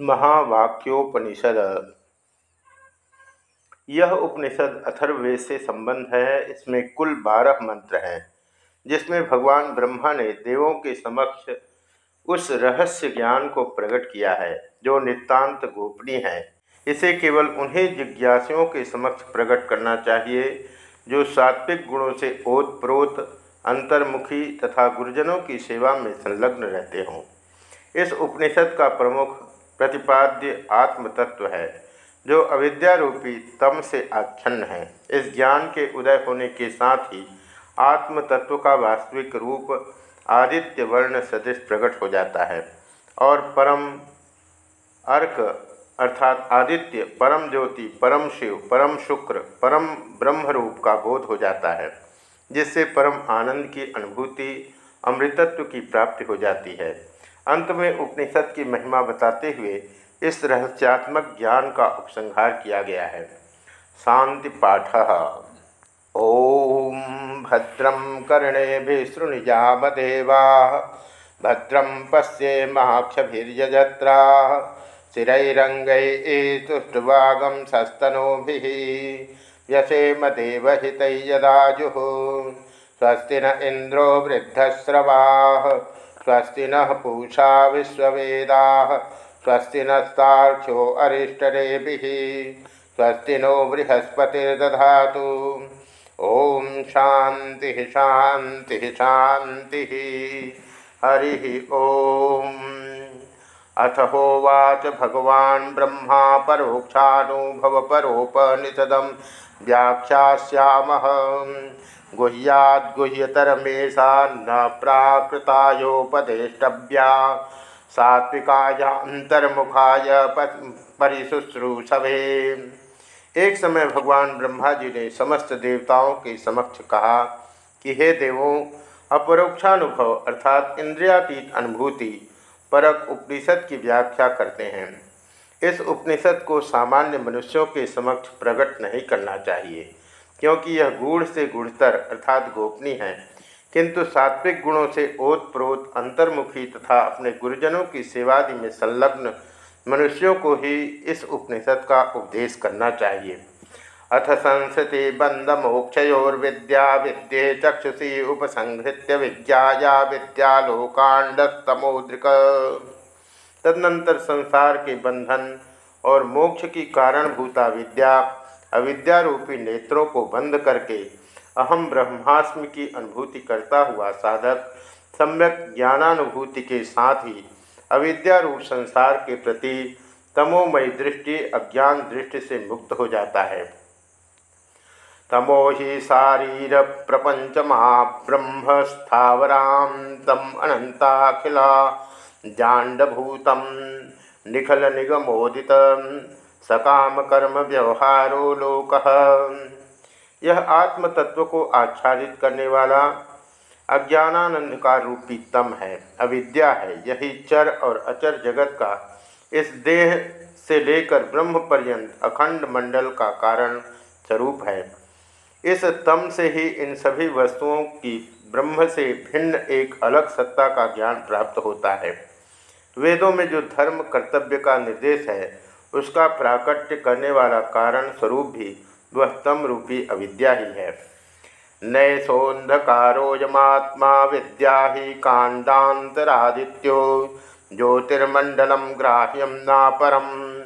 महावाक्योपनिषद। यह उपनिषद अथर्ववेद से संबंध है। इसमें कुल बारह मंत्र हैं, जिसमें भगवान ब्रह्मा ने देवों के समक्ष उस रहस्य ज्ञान को प्रकट किया है, जो नितांत गोपनीय है। इसे केवल उन्हें जिज्ञासुओं के समक्ष प्रकट करना चाहिए, जो सात्विक गुणों से ओतप्रोत, अंतर्मुखी तथा गुरुजनों की सेवा में संलग्न रहते हों। इस उपनिषद का प्रमुख प्रतिपाद्य आत्म तत्व है, जो अविद्या रूपी तम से आच्छन्न है। इस ज्ञान के उदय होने के साथ ही आत्म तत्व का वास्तविक रूप आदित्य वर्ण सदृश प्रकट हो जाता है और परम अर्क अर्थात आदित्य परम ज्योति, परम शिव, परम शुक्र, परम ब्रह्म रूप का बोध हो जाता है, जिससे परम आनंद की अनुभूति, अमृतत्व की प्राप्ति हो जाती है। अंत में उपनिषद की महिमा बताते हुए इस रहस्यात्मक ज्ञान का उपसंहार किया गया है। शांति पाठ। ओम भद्रम कर्णे शृणुजामदेवा भद्रम पश्ये माक्षजत्रा स्थिरैरंगैतुष्टवागम सस्तनोभि, व्यसेम देवहितैयदाजु स्वस्ति न इंद्रो वृद्धस्रवा स्वस्ति न पूषा विश्ववेदा। स्वस्ति नस्ताक्षो अरिष्टरेभि स्वस्ति नो बृहस्पतिर्दधा ओम शांति शांति शांति हरि ओम। अथ होवाच भगवान् ब्रह्मा परोक्षानुभव परोपनिषदं व्याख्यास्यामः। गुह्याद्गुह्यतरमेषा न प्राकृतायोपदेष्टव्या। सात्विकायांतर्मुखाय परिशुश्रूषवे। एक समय भगवान ब्रह्मा जी ने समस्त देवताओं के समक्ष कहा कि हे देवों, अपरोक्षानुभव अर्थात इंद्रियातीत अनुभूति परक उपनिषद की व्याख्या करते हैं। इस उपनिषद को सामान्य मनुष्यों के समक्ष प्रकट नहीं करना चाहिए। क्योंकि यह गूढ़ से गुढ़तर अर्थात गोपनीय है। किंतु सात्विक गुणों से ओत प्रोत अंतर्मुखी तथा अपने गुरुजनों की सेवादि में संलग्न मनुष्यों को ही इस उपनिषद का उपदेश करना चाहिए। अथ संस्कृति बंद मोक्षयोर्विद्या विद्ये चक्षुषी उपसंहृत्य विज्ञाया विद्यालोकांडस्तमोद्रिक तदनंतर संसार के बंधन और मोक्ष की कारणभूता विद्या अविद्या रूपी नेत्रों को बंद करके अहम ब्रह्मास्मि की अनुभूति करता हुआ साधक सम्यक ज्ञानानुभूति के साथ ही अविद्या रूप संसार के प्रति तमोमय दृष्टि, अज्ञान दृष्टि से मुक्त हो जाता है। तमो ही शारीर प्रपंच ब्रह्म तम अनंताखिला जांडभूतम निखल निगमोदित सकाम कर्म व्यवहारो लोक। यह आत्म तत्व को आच्छादित करने वाला अज्ञानानंद का रूपी तम है, अविद्या है। यही चर और अचर जगत का इस देह से लेकर ब्रह्म पर्यंत अखंड मंडल का कारण स्वरूप है। इस तम से ही इन सभी वस्तुओं की ब्रह्म से भिन्न एक अलग सत्ता का ज्ञान प्राप्त होता है। वेदों में जो धर्म कर्तव्य का निर्देश है उसका प्राकट्य करने वाला कारण स्वरूप भी वह तम रूपी अविद्या ही है। नैसोन्धकारोयमात्मा विद्या ही कांडातरादित्यो ज्योतिर्मंडलम ग्राह्यम नापरम।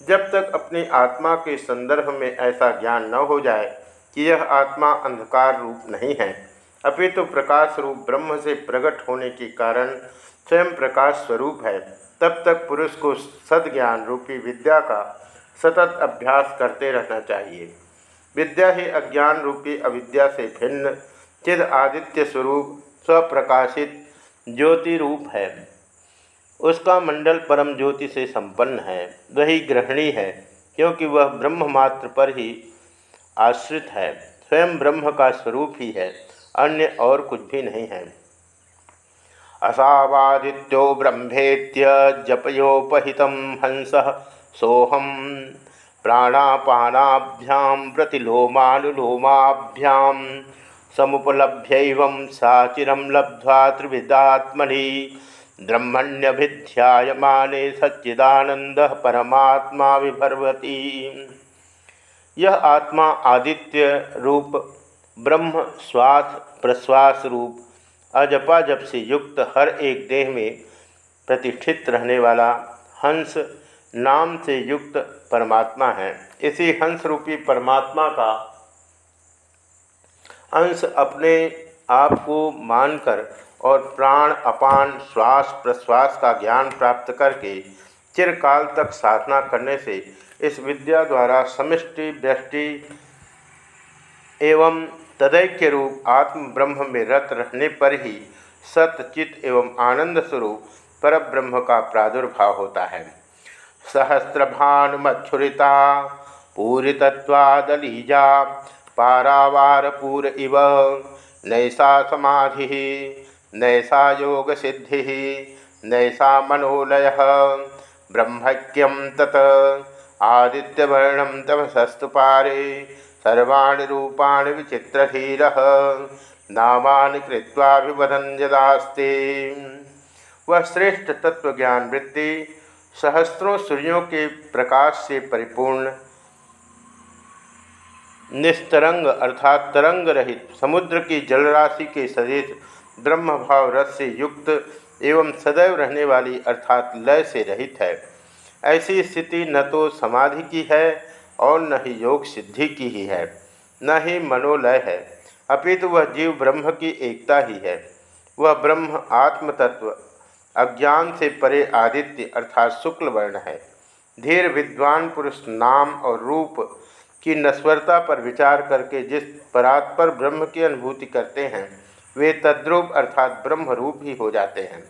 जब तक अपनी आत्मा के संदर्भ में ऐसा ज्ञान न हो जाए कि यह आत्मा अंधकार रूप नहीं है, अपितु तो प्रकाश रूप ब्रह्म से प्रकट होने के कारण स्वयं प्रकाश स्वरूप है। तब तक पुरुष को सदज्ञान रूपी विद्या का सतत अभ्यास करते रहना चाहिए। विद्या ही अज्ञान रूपी अविद्या से भिन्न, चिद आदित्य स्वरूप स्वप्रकाशित ज्योति रूप है। उसका मंडल परम ज्योति से संपन्न है। वही ग्रहणी है, क्योंकि वह ब्रह्म मात्र पर ही आश्रित है। स्वयं ब्रह्म का स्वरूप ही है, अन्य और कुछ भी नहीं है। असावादित्यो ब्रह्मेत्य जपयोपहित हंस। सोहम प्राणापानाभ्याम प्रतिलोमानुलोमाभ्याम समुपलभ्य साचिरम लब्ध्वा त्रिविदात्मनि ब्रह्मण्यभिध्यायमाने सच्चिदानंद परमात्मा विभर्वती। यह आत्मा आदित्य रूप ब्रह्म श्वास प्रश्वास रूप अजपा जप से युक्त हर एक देह में प्रतिष्ठित रहने वाला हंस नाम से युक्त परमात्मा है। इसी हंस रूपी परमात्मा का अंश अपने आप को मानकर और प्राण, अपान, श्वास प्रश्वास का ज्ञान प्राप्त करके चिरकाल तक साधना करने से इस विद्या द्वारा समिष्टि, व्यष्टि एवं तदैक्य रूप, आत्म ब्रह्म में रत रहने पर ही सतचित एवं आनंद स्वरूप पर ब्रह्म का प्रादुर्भाव होता है। सहस्रभानुमच्छुरिता पूरितत्वादलीजा पारावारपूर इव, नैसा समाधि, नैसा योग सिद्धि, नैसा मनोलय ब्रह्मक्यम तत् आदित्यवर्णम तमसस्तु पारे सर्वाणी रूपाणि विचित्रधीर। नामानि कृत्वाभिवदन यदास्ते। वह श्रेष्ठ तत्व ज्ञान वृत्ति सहस्त्रों सूर्यों के प्रकाश से परिपूर्ण। निस्तरंग अर्थात तरंग रहित समुद्र की जलराशि के सदेश ब्रह्म भाव रस से युक्त एवं सदैव रहने वाली अर्थात लय से रहित है। ऐसी स्थिति न तो समाधि की है और न ही योग सिद्धि की ही है, न ही मनोलय है। अपितु वह जीव ब्रह्म की एकता ही है। वह ब्रह्म आत्म तत्व अज्ञान से परे आदित्य अर्थात शुक्ल वर्ण है। धीर विद्वान पुरुष नाम और रूप की नस्वरता पर विचार करके जिस परात्पर ब्रह्म की अनुभूति करते हैं, वे तद्रूप अर्थात ब्रह्म रूप ही हो जाते हैं।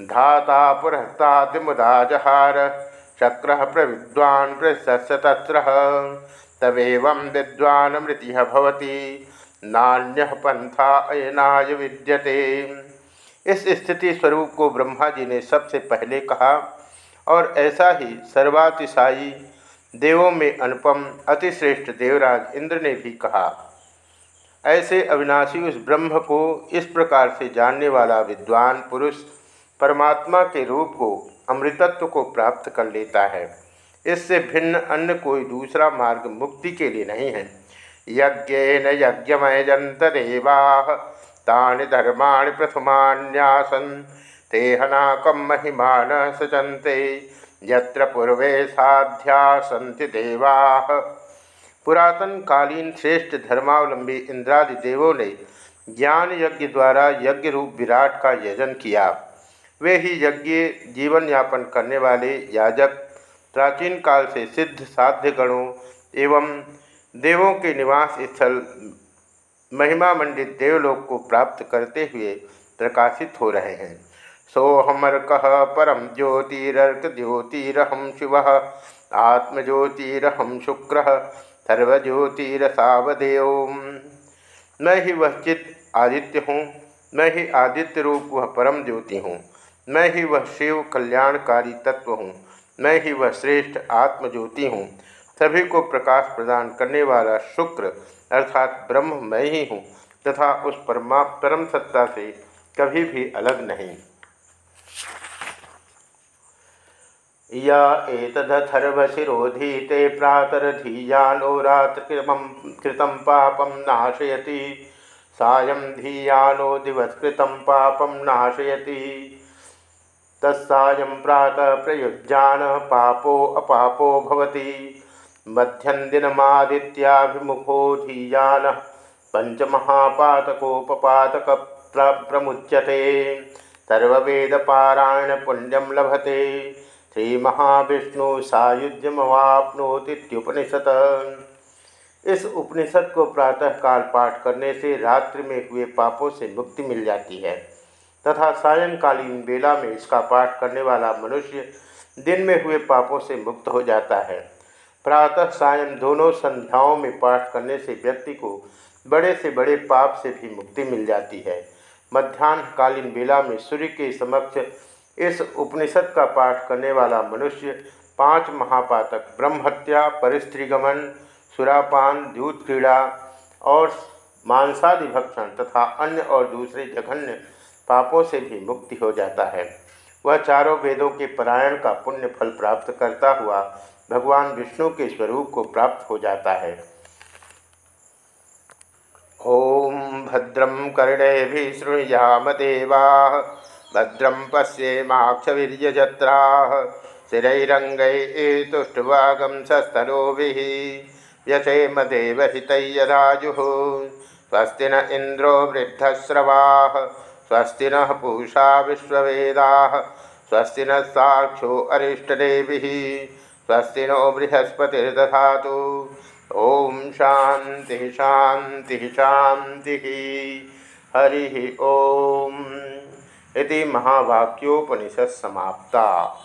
धाता पुरस्तादिमुदा जहार चक्र प्रविद्वान् प्रशस्तत्र तमेव विद्वान मृति भवती। नान्य पंथा अयनाय विद्यते। इस स्थिति स्वरूप को ब्रह्मा जी ने सबसे पहले कहा, और ऐसा ही सर्वातिशायी देवों में अनुपम अतिश्रेष्ठ देवराज इंद्र ने भी कहा। ऐसे अविनाशी उस ब्रह्म को इस प्रकार से जानने वाला विद्वान पुरुष परमात्मा के रूप को, अमृतत्व को प्राप्त कर लेता है। इससे भिन्न अन्य कोई दूसरा मार्ग मुक्ति के लिए नहीं है। यज्ञेन यज्ञमयजंत देवा तानि धर्माणि प्रथमान्यासन तेहनाकम महिमान सचंते यत्र पूर्वे साध्या सन्ति देवा। पुरातन कालीन श्रेष्ठ धर्मावलंबी इंद्रादि देवों ने ज्ञान यज्ञ द्वारा यज्ञ रूप विराट का यजन किया। वे ही यज्ञ जीवन यापन करने वाले याजक, प्राचीन काल से सिद्ध साध्य गणों एवं देवों के निवास स्थल महिमा मंडित देवलोक को प्राप्त करते हुए प्रकाशित हो रहे हैं। सोहमर कह परम ज्योतिरर्क ज्योतिरहम शिव आत्मज्योतिरहम शुक्र सर्वज्योतिरसावदेव मैं ही वह चित आदित्य हूँ, मैं ही आदित्य रूप वह परम ज्योति हूँ। मैं ही वह शिव कल्याणकारी तत्व हूँ। मैं ही वह श्रेष्ठ आत्मज्योति हूँ। सभी को प्रकाश प्रदान करने वाला शुक्र अर्थात ब्रह्म मैं ही हूँ तथा उस परमा, परम सत्ता से कभी भी अलग नहीं। या एतदथर्वशिरोधीते प्रातरधीयानो रात्रकृतं कृतं पापं नाशयति। सायं धीयानो दिवस्कृतं पापं नाशयति। तत्सायं प्रातः प्रयुज्यान पापो अपापो भवति। मध्यन्दिनमादित्याभिमुखो धीयान पंचमहापातकोपपातक प्रमुच्यते सर्ववेदपारायण पुण्यम लभते। श्री महाविष्णु सायुज्यमवापनोतीपनिषद इस उपनिषद को प्रातःकाल पाठ करने से रात्रि में हुए पापों से मुक्ति मिल जाती है। तथा सायंकालीन बेला में इसका पाठ करने वाला मनुष्य दिन में हुए पापों से मुक्त हो जाता है। प्रातः सायं दोनों संध्याओं में पाठ करने से व्यक्ति को बड़े से बड़े पाप से भी मुक्ति मिल जाती है। मध्यान्हकालीन बेला में सूर्य के समक्ष इस उपनिषद का पाठ करने वाला मनुष्य पाँच महापातक ब्रह्महत्या, परिस्त्रीगमन, सुरापान, दूध क्रीड़ा और मांसादि भक्षण तथा अन्य और दूसरे जघन्य पापों से भी मुक्ति हो जाता है। वह चारों वेदों के परायण का पुण्य फल प्राप्त करता हुआ भगवान विष्णु के स्वरूप को प्राप्त हो जाता है। ओम भद्रम कर्णे भी श्रृणुयाम देवा भद्रम पश्येमाक्षवीर्यजत्रा स्थिरैरङ्गैतुष्टुवागं सस्तनोभिः व्यसेम देवहितैयदाजुः स्वस्ति न इन्द्रो वृद्धश्रवाः स्वस्ति न पूषा विश्ववेदाः। स्वस्ति न साक्षो अरिष्टदेवी। स्वस्ति नो बृहस्पतिर्दधातु। ओम शांति शांति शांति हरि ओम। इति महावाक्योपनिषत् समाप्ता।